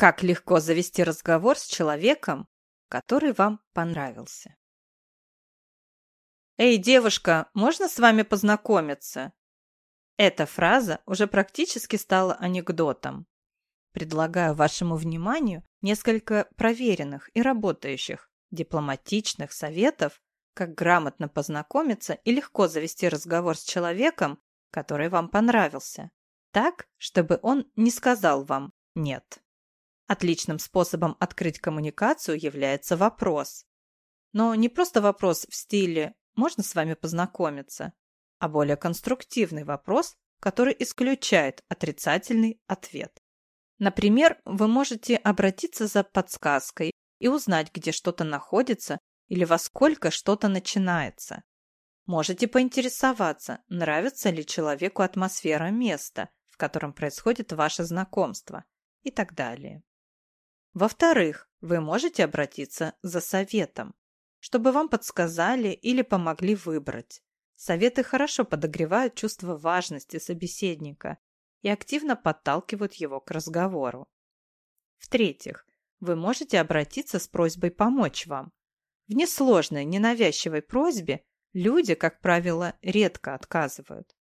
Как легко завести разговор с человеком, который вам понравился. «Эй, девушка, можно с вами познакомиться?» Эта фраза уже практически стала анекдотом. Предлагаю вашему вниманию несколько проверенных и работающих дипломатичных советов, как грамотно познакомиться и легко завести разговор с человеком, который вам понравился, так, чтобы он не сказал вам «нет». Отличным способом открыть коммуникацию является вопрос. Но не просто вопрос в стиле «можно с вами познакомиться», а более конструктивный вопрос, который исключает отрицательный ответ. Например, вы можете обратиться за подсказкой и узнать, где что-то находится или во сколько что-то начинается. Можете поинтересоваться, нравится ли человеку атмосфера места, в котором происходит ваше знакомство и так далее. Во-вторых, вы можете обратиться за советом, чтобы вам подсказали или помогли выбрать. Советы хорошо подогревают чувство важности собеседника и активно подталкивают его к разговору. В-третьих, вы можете обратиться с просьбой помочь вам. В несложной, ненавязчивой просьбе люди, как правило, редко отказывают.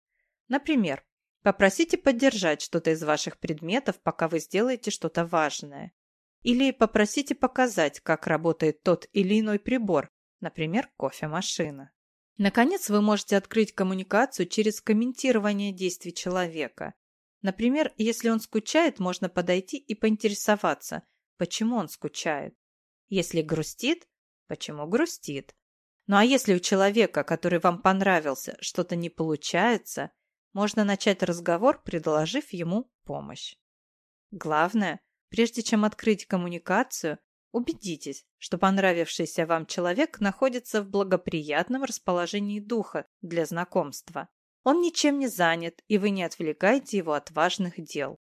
Например, попросите поддержать что-то из ваших предметов, пока вы сделаете что-то важное. Или попросите показать, как работает тот или иной прибор, например, кофемашина. Наконец, вы можете открыть коммуникацию через комментирование действий человека. Например, если он скучает, можно подойти и поинтересоваться, почему он скучает. Если грустит, почему грустит. Ну а если у человека, который вам понравился, что-то не получается, можно начать разговор, предложив ему помощь. Главное, Прежде чем открыть коммуникацию, убедитесь, что понравившийся вам человек находится в благоприятном расположении духа для знакомства. Он ничем не занят, и вы не отвлекаете его от важных дел.